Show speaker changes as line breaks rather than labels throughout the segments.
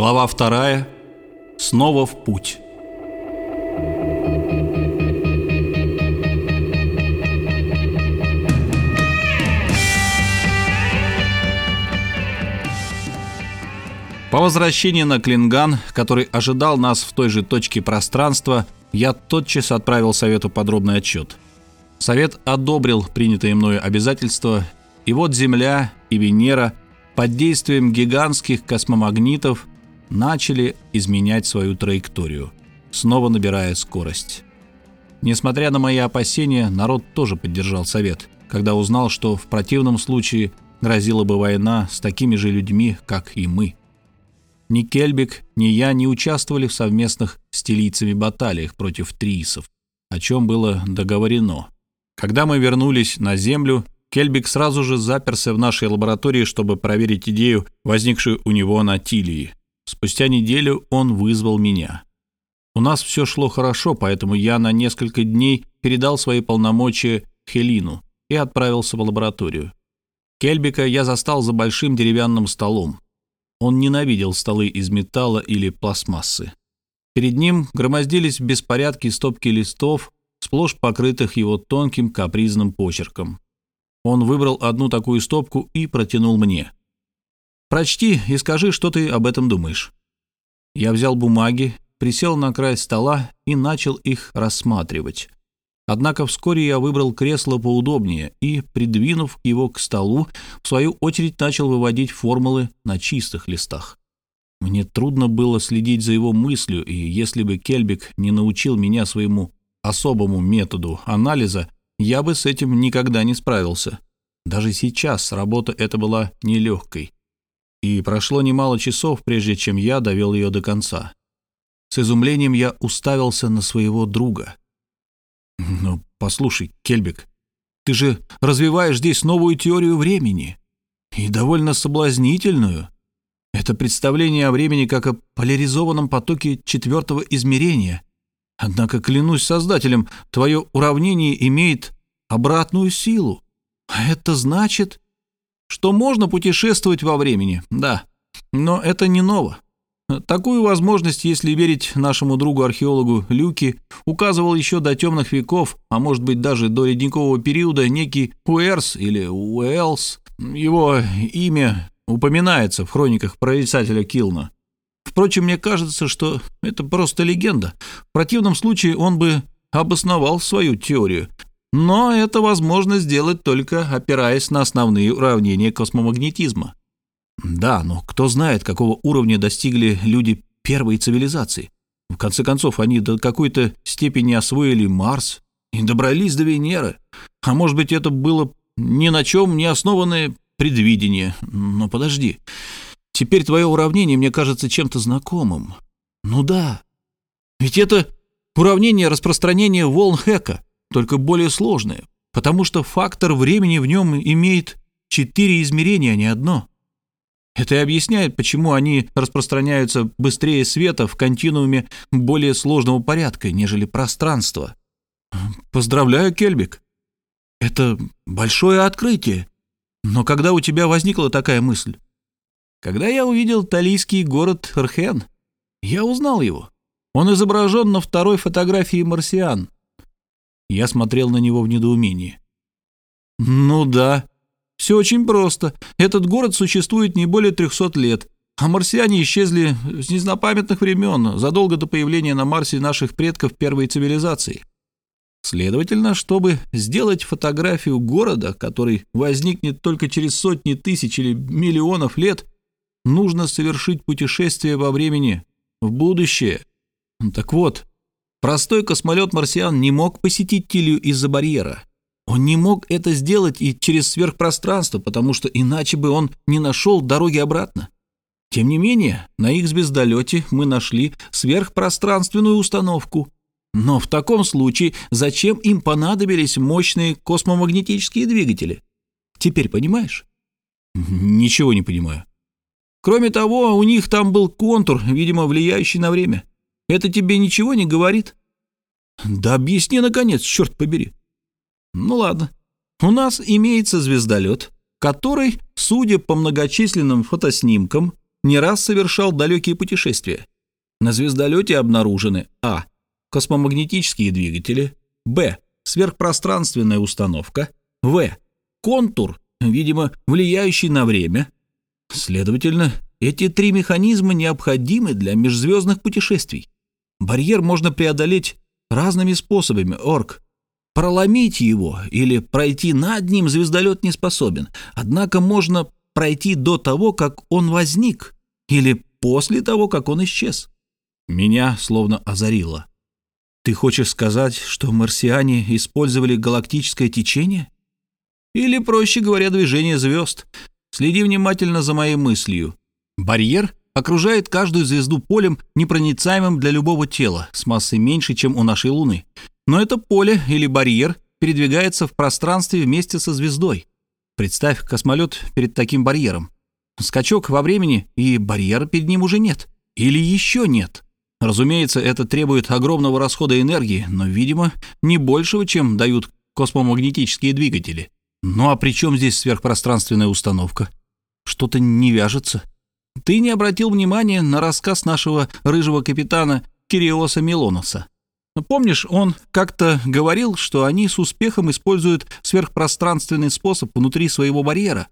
Глава вторая. Снова в путь. По возвращении на Клинган, который ожидал нас в той же точке пространства, я тотчас отправил Совету подробный отчет. Совет одобрил принятые мною обязательства, и вот Земля и Венера под действием гигантских космомагнитов начали изменять свою траекторию, снова набирая скорость. Несмотря на мои опасения, народ тоже поддержал совет, когда узнал, что в противном случае грозила бы война с такими же людьми, как и мы. Ни Кельбик, ни я не участвовали в совместных стилийцами баталиях против триисов, о чем было договорено. Когда мы вернулись на Землю, Кельбик сразу же заперся в нашей лаборатории, чтобы проверить идею, возникшую у него на Тилии. Спустя неделю он вызвал меня. У нас все шло хорошо, поэтому я на несколько дней передал свои полномочия Хелину и отправился в лабораторию. Кельбика я застал за большим деревянным столом. Он ненавидел столы из металла или пластмассы. Перед ним громоздились в беспорядке стопки листов, сплошь покрытых его тонким капризным почерком. Он выбрал одну такую стопку и протянул мне. Прочти и скажи, что ты об этом думаешь». Я взял бумаги, присел на край стола и начал их рассматривать. Однако вскоре я выбрал кресло поудобнее и, придвинув его к столу, в свою очередь начал выводить формулы на чистых листах. Мне трудно было следить за его мыслью, и если бы Кельбик не научил меня своему особому методу анализа, я бы с этим никогда не справился. Даже сейчас работа эта была нелегкой и прошло немало часов, прежде чем я довел ее до конца. С изумлением я уставился на своего друга. «Ну, послушай, Кельбик, ты же развиваешь здесь новую теорию времени, и довольно соблазнительную. Это представление о времени как о поляризованном потоке четвертого измерения. Однако, клянусь создателем, твое уравнение имеет обратную силу. А это значит, что можно путешествовать во времени, да, но это не ново. Такую возможность, если верить нашему другу-археологу Люки, указывал еще до темных веков, а может быть даже до ледникового периода, некий Уэрс или Уэлс. Его имя упоминается в хрониках прорицателя Килна. Впрочем, мне кажется, что это просто легенда. В противном случае он бы обосновал свою теорию, но это возможно сделать только опираясь на основные уравнения космомагнетизма. Да, но кто знает, какого уровня достигли люди первой цивилизации. В конце концов, они до какой-то степени освоили Марс и добрались до Венеры. А может быть, это было ни на чем не основанное предвидение. Но подожди, теперь твое уравнение мне кажется чем-то знакомым. Ну да, ведь это уравнение распространения волн Хека только более сложное, потому что фактор времени в нем имеет четыре измерения, а не одно. Это и объясняет, почему они распространяются быстрее света в континууме более сложного порядка, нежели пространство. Поздравляю, Кельбик. Это большое открытие. Но когда у тебя возникла такая мысль? Когда я увидел талийский город Рхен, я узнал его. Он изображен на второй фотографии марсиан. Я смотрел на него в недоумении. «Ну да, все очень просто. Этот город существует не более 300 лет, а марсиане исчезли с незнапамятных времен, задолго до появления на Марсе наших предков первой цивилизации. Следовательно, чтобы сделать фотографию города, который возникнет только через сотни тысяч или миллионов лет, нужно совершить путешествие во времени в будущее. Так вот, Простой космолет «Марсиан» не мог посетить Тилью из-за барьера. Он не мог это сделать и через сверхпространство, потому что иначе бы он не нашел дороги обратно. Тем не менее, на их звездолете мы нашли сверхпространственную установку. Но в таком случае зачем им понадобились мощные космомагнетические двигатели? Теперь понимаешь? Ничего не понимаю. Кроме того, у них там был контур, видимо, влияющий на время. Это тебе ничего не говорит? Да объясни, наконец, черт побери. Ну ладно. У нас имеется звездолет, который, судя по многочисленным фотоснимкам, не раз совершал далекие путешествия. На звездолете обнаружены а. космомагнетические двигатели, б. сверхпространственная установка, в. контур, видимо, влияющий на время. Следовательно, эти три механизма необходимы для межзвездных путешествий. Барьер можно преодолеть разными способами, Орк. Проломить его или пройти над ним звездолет не способен, однако можно пройти до того, как он возник, или после того, как он исчез. Меня словно озарило. Ты хочешь сказать, что марсиане использовали галактическое течение? Или, проще говоря, движение звезд? Следи внимательно за моей мыслью. Барьер окружает каждую звезду полем, непроницаемым для любого тела, с массой меньше, чем у нашей Луны. Но это поле или барьер передвигается в пространстве вместе со звездой. Представь космолет перед таким барьером. Скачок во времени, и барьера перед ним уже нет. Или еще нет. Разумеется, это требует огромного расхода энергии, но, видимо, не большего, чем дают космомагнетические двигатели. Ну а при чем здесь сверхпространственная установка? Что-то не вяжется. Ты не обратил внимания на рассказ нашего рыжего капитана Кириоса Милоноса. Помнишь, он как-то говорил, что они с успехом используют сверхпространственный способ внутри своего барьера.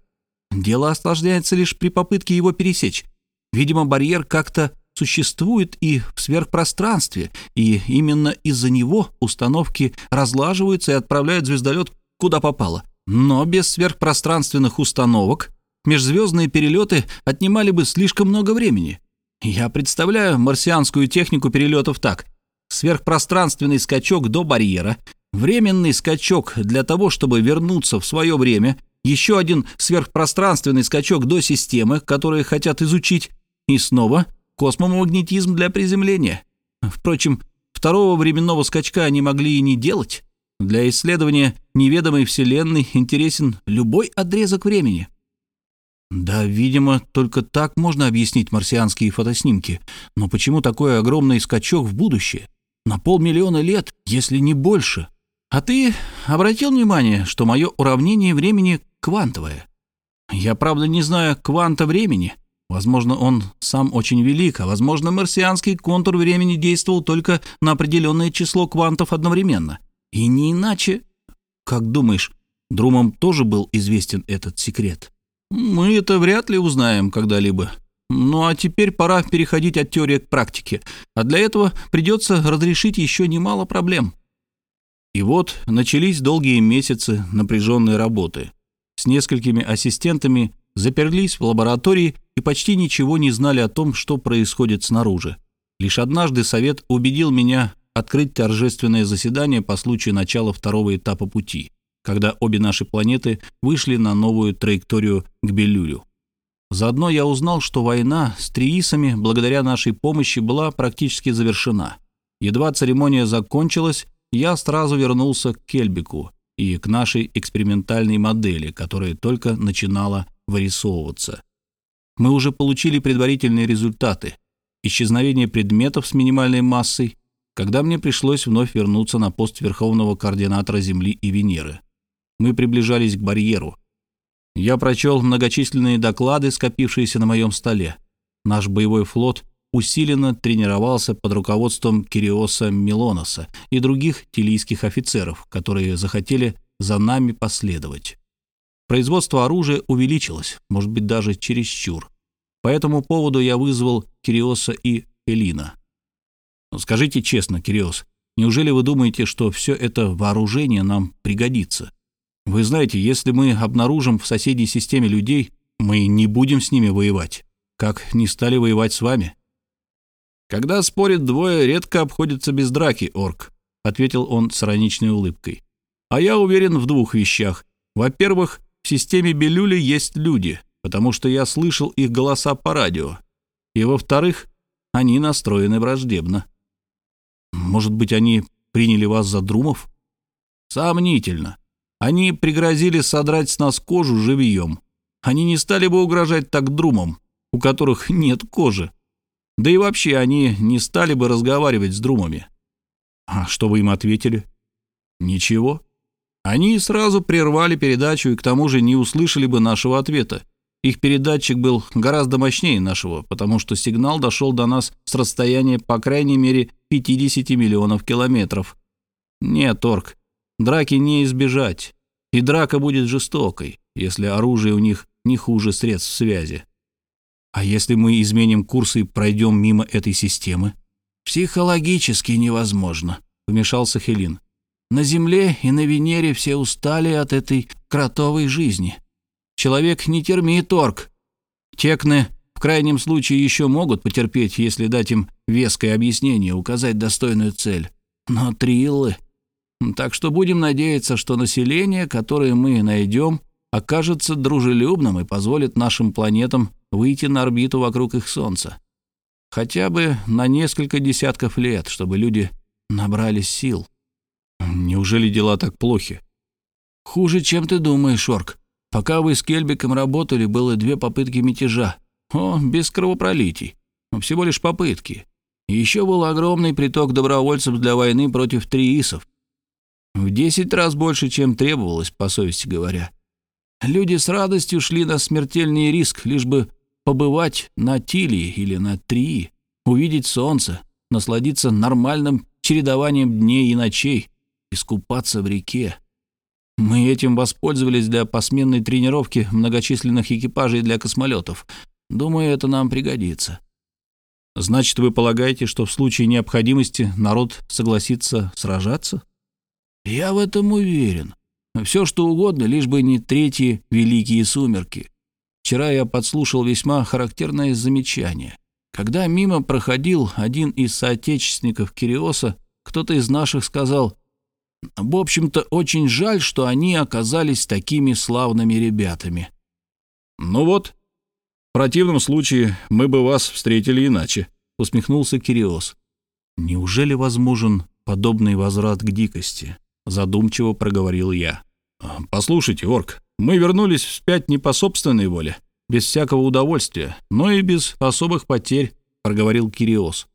Дело осложняется лишь при попытке его пересечь. Видимо, барьер как-то существует и в сверхпространстве, и именно из-за него установки разлаживаются и отправляют звездолет куда попало. Но без сверхпространственных установок межзвездные перелеты отнимали бы слишком много времени. Я представляю марсианскую технику перелетов так. Сверхпространственный скачок до барьера, временный скачок для того, чтобы вернуться в свое время, еще один сверхпространственный скачок до системы, которые хотят изучить, и снова космомагнетизм для приземления. Впрочем, второго временного скачка они могли и не делать. Для исследования неведомой Вселенной интересен любой отрезок времени. Да, видимо, только так можно объяснить марсианские фотоснимки. Но почему такой огромный скачок в будущее? На полмиллиона лет, если не больше. А ты обратил внимание, что мое уравнение времени квантовое? Я, правда, не знаю кванта времени. Возможно, он сам очень велик, а возможно, марсианский контур времени действовал только на определенное число квантов одновременно. И не иначе. Как думаешь, Друмам тоже был известен этот секрет?» Мы это вряд ли узнаем когда-либо. Ну а теперь пора переходить от теории к практике, а для этого придется разрешить еще немало проблем. И вот начались долгие месяцы напряженной работы. С несколькими ассистентами заперлись в лаборатории и почти ничего не знали о том, что происходит снаружи. Лишь однажды совет убедил меня открыть торжественное заседание по случаю начала второго этапа пути когда обе наши планеты вышли на новую траекторию к Белюлю. Заодно я узнал, что война с Триисами благодаря нашей помощи была практически завершена. Едва церемония закончилась, я сразу вернулся к Кельбику и к нашей экспериментальной модели, которая только начинала вырисовываться. Мы уже получили предварительные результаты. Исчезновение предметов с минимальной массой, когда мне пришлось вновь вернуться на пост Верховного координатора Земли и Венеры. Мы приближались к барьеру. Я прочел многочисленные доклады, скопившиеся на моем столе. Наш боевой флот усиленно тренировался под руководством Кириоса Милоноса и других тилийских офицеров, которые захотели за нами последовать. Производство оружия увеличилось, может быть, даже чересчур. По этому поводу я вызвал Кириоса и Элина. «Скажите честно, Кириос, неужели вы думаете, что все это вооружение нам пригодится?» Вы знаете, если мы обнаружим в соседней системе людей, мы не будем с ними воевать, как не стали воевать с вами. Когда спорят двое, редко обходятся без драки, орк, ответил он с ироничной улыбкой. А я уверен в двух вещах. Во-первых, в системе Белюли есть люди, потому что я слышал их голоса по радио. И во-вторых, они настроены враждебно. Может быть, они приняли вас за друмов? Сомнительно. Они пригрозили содрать с нас кожу живьем. Они не стали бы угрожать так друмам, у которых нет кожи. Да и вообще они не стали бы разговаривать с друмами. А что вы им ответили? Ничего. Они сразу прервали передачу и к тому же не услышали бы нашего ответа. их передатчик был гораздо мощнее нашего, потому что сигнал дошел до нас с расстояния по крайней мере 50 миллионов километров. Нет, Торг, драки не избежать. И драка будет жестокой, если оружие у них не хуже средств связи. А если мы изменим курс и пройдем мимо этой системы? Психологически невозможно, вмешался Хелин. На Земле и на Венере все устали от этой кротовой жизни. Человек не термит торг. Текны в крайнем случае еще могут потерпеть, если дать им веское объяснение, указать достойную цель. Но триллы... Так что будем надеяться, что население, которое мы найдем, окажется дружелюбным и позволит нашим планетам выйти на орбиту вокруг их Солнца. Хотя бы на несколько десятков лет, чтобы люди набрались сил. Неужели дела так плохи? Хуже, чем ты думаешь, Орк. Пока вы с Кельбиком работали, было две попытки мятежа. О, без кровопролитий. Всего лишь попытки. Еще был огромный приток добровольцев для войны против триисов. В десять раз больше, чем требовалось, по совести говоря. Люди с радостью шли на смертельный риск, лишь бы побывать на Тилии или на Трии, увидеть солнце, насладиться нормальным чередованием дней и ночей, искупаться в реке. Мы этим воспользовались для посменной тренировки многочисленных экипажей для космолетов. Думаю, это нам пригодится. Значит, вы полагаете, что в случае необходимости народ согласится сражаться? Я в этом уверен. Все, что угодно, лишь бы не третьи великие сумерки. Вчера я подслушал весьма характерное замечание. Когда мимо проходил один из соотечественников Кириоса, кто-то из наших сказал, в общем-то, очень жаль, что они оказались такими славными ребятами. «Ну вот, в противном случае мы бы вас встретили иначе», — усмехнулся Кириос. «Неужели возможен подобный возврат к дикости?» — задумчиво проговорил я. «Послушайте, Орк, мы вернулись вспять не по собственной воле, без всякого удовольствия, но и без особых потерь», — проговорил Кириос.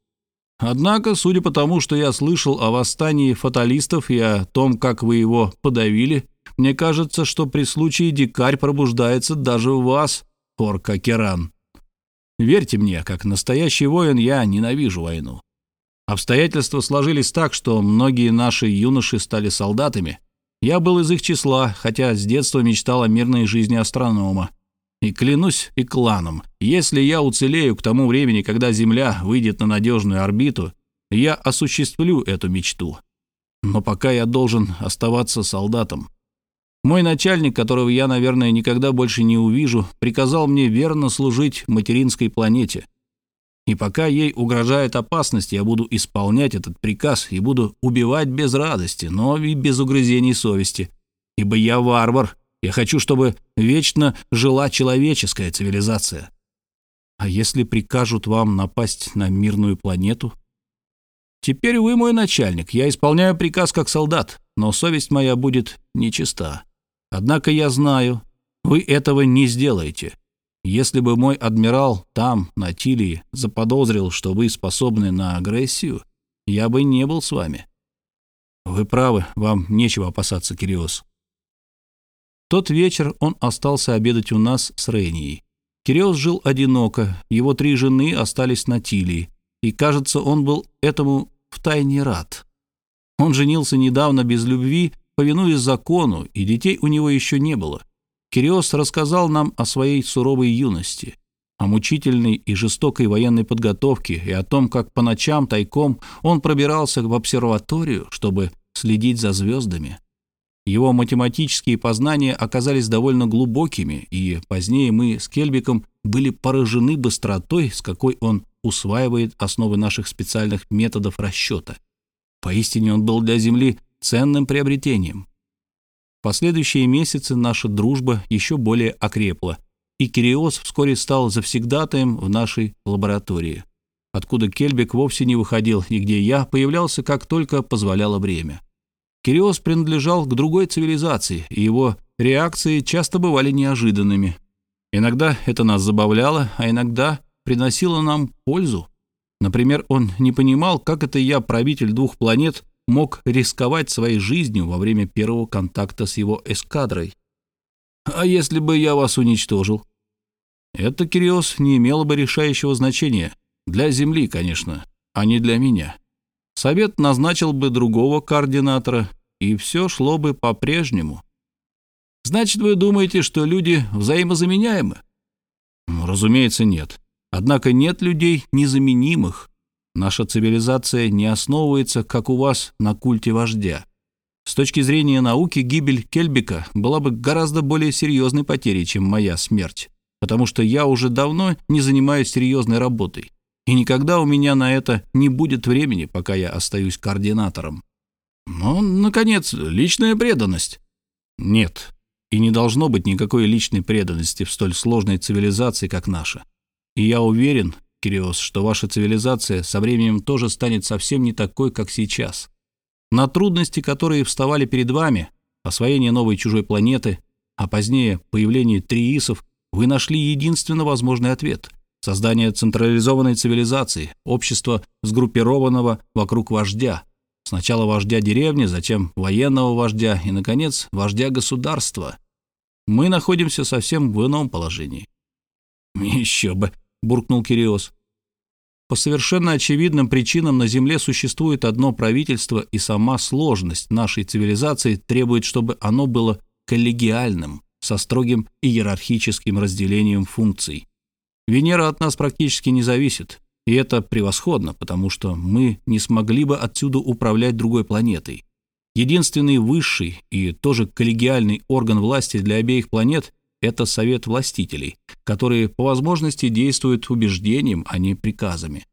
Однако, судя по тому, что я слышал о восстании фаталистов и о том, как вы его подавили, мне кажется, что при случае дикарь пробуждается даже у вас, Орка Керан. Верьте мне, как настоящий воин я ненавижу войну. Обстоятельства сложились так, что многие наши юноши стали солдатами. Я был из их числа, хотя с детства мечтал о мирной жизни астронома. И клянусь и кланом, если я уцелею к тому времени, когда Земля выйдет на надежную орбиту, я осуществлю эту мечту. Но пока я должен оставаться солдатом. Мой начальник, которого я, наверное, никогда больше не увижу, приказал мне верно служить материнской планете. И пока ей угрожает опасность, я буду исполнять этот приказ и буду убивать без радости, но и без угрызений совести. Ибо я варвар, я хочу, чтобы вечно жила человеческая цивилизация. А если прикажут вам напасть на мирную планету? Теперь вы мой начальник, я исполняю приказ как солдат, но совесть моя будет нечиста. Однако я знаю, вы этого не сделаете. Если бы мой адмирал там, на Тилии, заподозрил, что вы способны на агрессию, я бы не был с вами. Вы правы, вам нечего опасаться, Кириос тот вечер он остался обедать у нас с Рейнией. Кириос жил одиноко, его три жены остались на Тилии, и, кажется, он был этому втайне рад. Он женился недавно без любви, повинуясь закону, и детей у него еще не было. Кириос рассказал нам о своей суровой юности, о мучительной и жестокой военной подготовке и о том, как по ночам тайком он пробирался в обсерваторию, чтобы следить за звездами. Его математические познания оказались довольно глубокими, и позднее мы с Кельбиком были поражены быстротой, с какой он усваивает основы наших специальных методов расчета. Поистине он был для Земли ценным приобретением. Последующие месяцы наша дружба еще более окрепла, и Кириос вскоре стал завсегдатаем в нашей лаборатории, откуда Кельбик вовсе не выходил и где я появлялся, как только позволяло время. Кириос принадлежал к другой цивилизации, и его реакции часто бывали неожиданными. Иногда это нас забавляло, а иногда приносило нам пользу. Например, он не понимал, как это я, правитель двух планет, мог рисковать своей жизнью во время первого контакта с его эскадрой. «А если бы я вас уничтожил?» Это, Кириос, не имело бы решающего значения. Для Земли, конечно, а не для меня. Совет назначил бы другого координатора, и все шло бы по-прежнему. Значит, вы думаете, что люди взаимозаменяемы? Разумеется, нет. Однако нет людей незаменимых. Наша цивилизация не основывается, как у вас, на культе вождя. С точки зрения науки, гибель Кельбика была бы гораздо более серьезной потерей, чем моя смерть, потому что я уже давно не занимаюсь серьезной работой, и никогда у меня на это не будет времени, пока я остаюсь координатором. Но, наконец, личная преданность. Нет, и не должно быть никакой личной преданности в столь сложной цивилизации, как наша. И я уверен, Кириос, что ваша цивилизация со временем тоже станет совсем не такой, как сейчас. На трудности, которые вставали перед вами, освоение новой чужой планеты, а позднее появление триисов, вы нашли единственно возможный ответ – создание централизованной цивилизации, общества, сгруппированного вокруг вождя. Сначала вождя деревни, затем военного вождя и, наконец, вождя государства. Мы находимся совсем в ином положении. «Еще бы!» – буркнул Кириос. По совершенно очевидным причинам на Земле существует одно правительство, и сама сложность нашей цивилизации требует, чтобы оно было коллегиальным, со строгим иерархическим разделением функций. Венера от нас практически не зависит, и это превосходно, потому что мы не смогли бы отсюда управлять другой планетой. Единственный высший и тоже коллегиальный орган власти для обеих планет это совет властителей, которые по возможности действуют убеждением, а не приказами.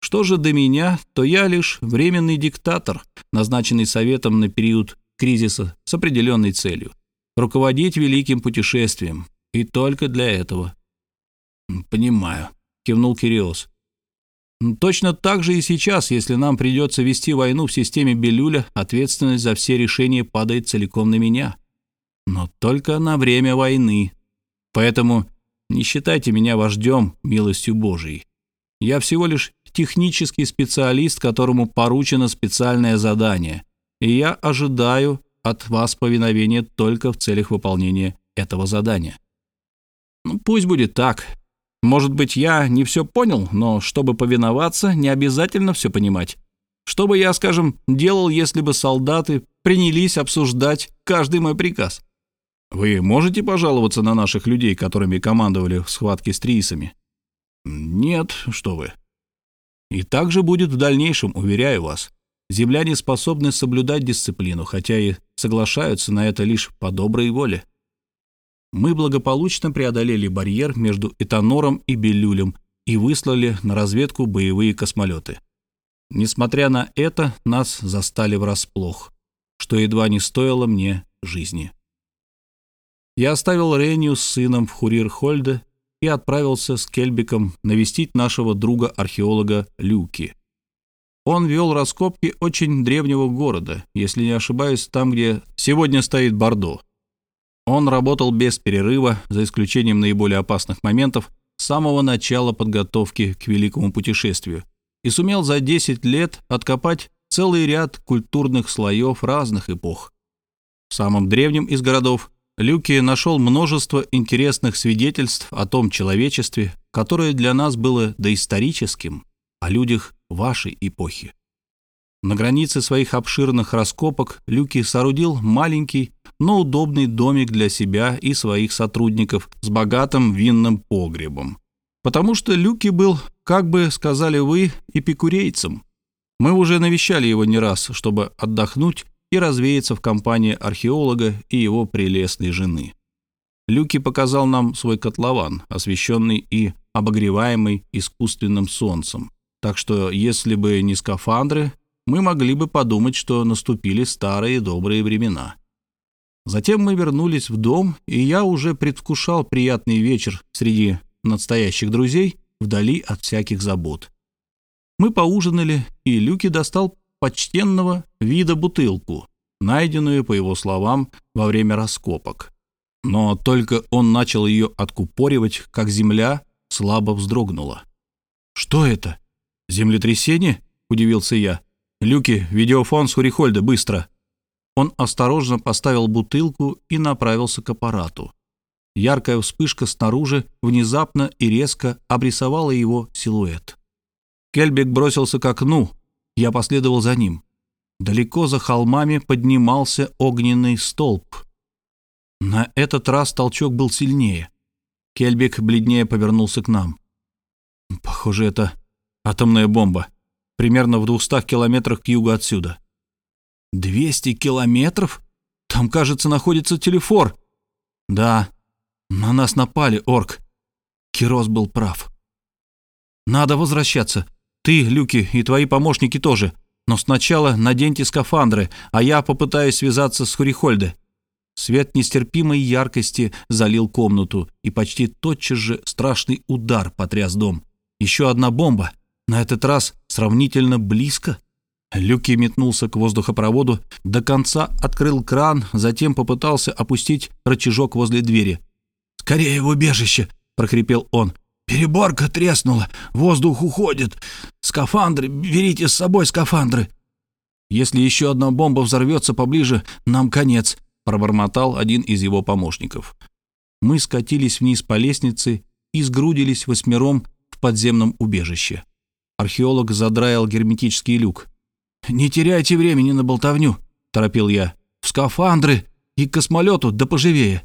Что же до меня, то я лишь временный диктатор, назначенный советом на период кризиса с определенной целью – руководить великим путешествием, и только для этого. «Понимаю», – кивнул Кириос. «Точно так же и сейчас, если нам придется вести войну в системе Белюля, ответственность за все решения падает целиком на меня но только на время войны. Поэтому не считайте меня вождем милостью Божией. Я всего лишь технический специалист, которому поручено специальное задание, и я ожидаю от вас повиновения только в целях выполнения этого задания. Ну, пусть будет так. Может быть, я не все понял, но чтобы повиноваться, не обязательно все понимать. Что бы я, скажем, делал, если бы солдаты принялись обсуждать каждый мой приказ? Вы можете пожаловаться на наших людей, которыми командовали в схватке с трисами? Нет, что вы. И так же будет в дальнейшем, уверяю вас. Земляне способны соблюдать дисциплину, хотя и соглашаются на это лишь по доброй воле. Мы благополучно преодолели барьер между Этанором и Белюлем и выслали на разведку боевые космолеты. Несмотря на это, нас застали врасплох, что едва не стоило мне жизни. Я оставил Реню с сыном в Хурир-Хольде и отправился с Кельбиком навестить нашего друга-археолога Люки. Он вел раскопки очень древнего города, если не ошибаюсь, там, где сегодня стоит Бордо. Он работал без перерыва, за исключением наиболее опасных моментов, с самого начала подготовки к великому путешествию и сумел за 10 лет откопать целый ряд культурных слоев разных эпох. В самом древнем из городов Люки нашел множество интересных свидетельств о том человечестве, которое для нас было доисторическим, о людях вашей эпохи. На границе своих обширных раскопок Люки соорудил маленький, но удобный домик для себя и своих сотрудников с богатым винным погребом. Потому что Люки был, как бы сказали вы, эпикурейцем. Мы уже навещали его не раз, чтобы отдохнуть и развеяться в компании археолога и его прелестной жены. Люки показал нам свой котлован, освещенный и обогреваемый искусственным солнцем. Так что, если бы не скафандры, мы могли бы подумать, что наступили старые добрые времена. Затем мы вернулись в дом, и я уже предвкушал приятный вечер среди настоящих друзей, вдали от всяких забот. Мы поужинали, и Люки достал почтенного вида бутылку, найденную, по его словам, во время раскопок. Но только он начал ее откупоривать, как земля слабо вздрогнула. «Что это? Землетрясение?» — удивился я. «Люки, видеофон с Хурихольда, быстро!» Он осторожно поставил бутылку и направился к аппарату. Яркая вспышка снаружи внезапно и резко обрисовала его силуэт. Кельбек бросился к окну. Я последовал за ним. Далеко за холмами поднимался огненный столб. На этот раз толчок был сильнее. Кельбек бледнее повернулся к нам. Похоже, это атомная бомба. Примерно в двухстах километрах к югу отсюда. «Двести километров? Там, кажется, находится телефор». «Да, на нас напали, орк». Кирос был прав. «Надо возвращаться. Ты, Люки, и твои помощники тоже. Но сначала наденьте скафандры, а я попытаюсь связаться с Хурихольде». Свет нестерпимой яркости залил комнату, и почти тотчас же страшный удар потряс дом. Еще одна бомба, на этот раз сравнительно близко. Люки метнулся к воздухопроводу, до конца открыл кран, затем попытался опустить рычажок возле двери. «Скорее в убежище!» — прохрипел он. «Переборка треснула, воздух уходит. Скафандры, берите с собой скафандры!» «Если еще одна бомба взорвется поближе, нам конец», — пробормотал один из его помощников. Мы скатились вниз по лестнице и сгрудились восьмером в подземном убежище. Археолог задраил герметический люк. «Не теряйте времени на болтовню», — торопил я. «В скафандры и к космолету, да поживее».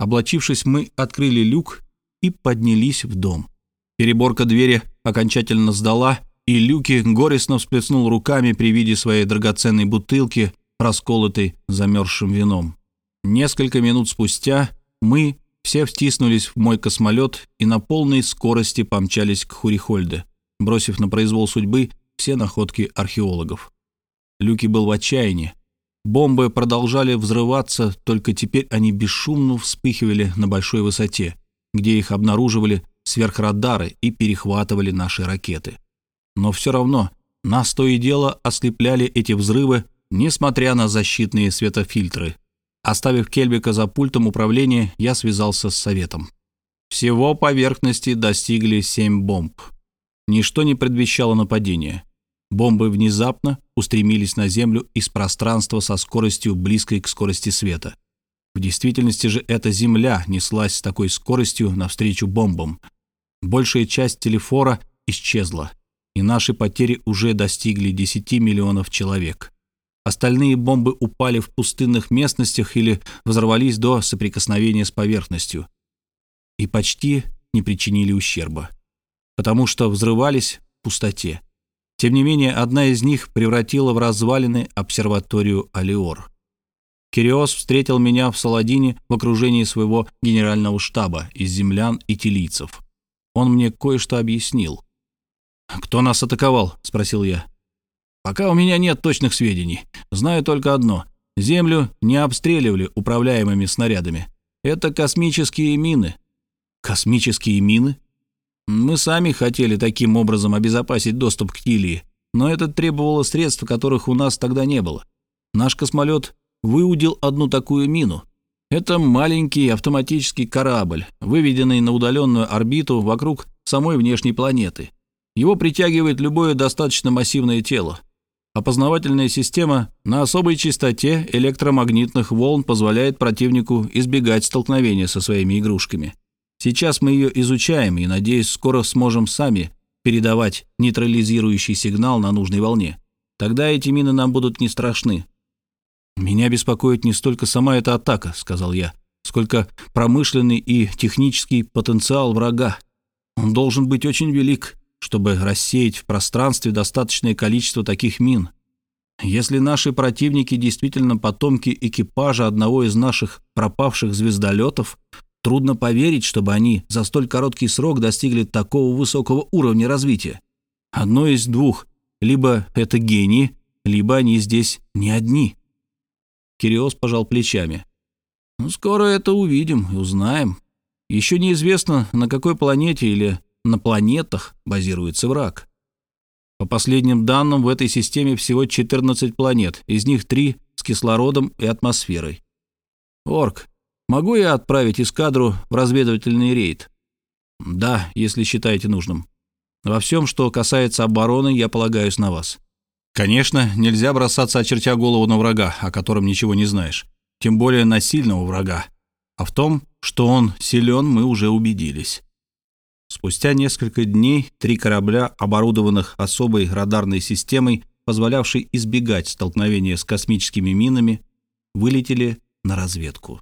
Облачившись, мы открыли люк и поднялись в дом. Переборка двери окончательно сдала, и Люки горестно всплеснул руками при виде своей драгоценной бутылки, расколотой замерзшим вином. Несколько минут спустя мы все втиснулись в мой космолет и на полной скорости помчались к Хурихольде, бросив на произвол судьбы все находки археологов. Люки был в отчаянии. Бомбы продолжали взрываться, только теперь они бесшумно вспыхивали на большой высоте, где их обнаруживали сверхрадары и перехватывали наши ракеты. Но все равно нас то и дело ослепляли эти взрывы, несмотря на защитные светофильтры. Оставив Кельбика за пультом управления, я связался с советом. Всего поверхности достигли семь бомб. Ничто не предвещало нападения. Бомбы внезапно устремились на Землю из пространства со скоростью, близкой к скорости света. В действительности же эта Земля неслась с такой скоростью навстречу бомбам. Большая часть телефора исчезла, и наши потери уже достигли 10 миллионов человек. Остальные бомбы упали в пустынных местностях или взорвались до соприкосновения с поверхностью и почти не причинили ущерба, потому что взрывались в пустоте. Тем не менее, одна из них превратила в развалины обсерваторию Алиор. Кириос встретил меня в Саладине в окружении своего генерального штаба из землян и телийцев. Он мне кое-что объяснил. «Кто нас атаковал?» — спросил я. «Пока у меня нет точных сведений. Знаю только одно. Землю не обстреливали управляемыми снарядами. Это космические мины». «Космические мины?» Мы сами хотели таким образом обезопасить доступ к Тилии, но это требовало средств, которых у нас тогда не было. Наш космолет выудил одну такую мину. Это маленький автоматический корабль, выведенный на удаленную орбиту вокруг самой внешней планеты. Его притягивает любое достаточно массивное тело. Опознавательная система на особой частоте электромагнитных волн позволяет противнику избегать столкновения со своими игрушками. Сейчас мы ее изучаем и, надеюсь, скоро сможем сами передавать нейтрализирующий сигнал на нужной волне. Тогда эти мины нам будут не страшны. «Меня беспокоит не столько сама эта атака», — сказал я, «сколько промышленный и технический потенциал врага. Он должен быть очень велик, чтобы рассеять в пространстве достаточное количество таких мин. Если наши противники действительно потомки экипажа одного из наших пропавших звездолетов, Трудно поверить, чтобы они за столь короткий срок достигли такого высокого уровня развития. Одно из двух. Либо это гении, либо они здесь не одни. Кириос пожал плечами. «Ну, «Скоро это увидим и узнаем. Еще неизвестно, на какой планете или на планетах базируется враг. По последним данным, в этой системе всего 14 планет, из них 3 с кислородом и атмосферой. Орк, Могу я отправить эскадру в разведывательный рейд? Да, если считаете нужным. Во всем, что касается обороны, я полагаюсь на вас. Конечно, нельзя бросаться, очертя голову на врага, о котором ничего не знаешь. Тем более на сильного врага. А в том, что он силен, мы уже убедились. Спустя несколько дней три корабля, оборудованных особой радарной системой, позволявшей избегать столкновения с космическими минами, вылетели на разведку.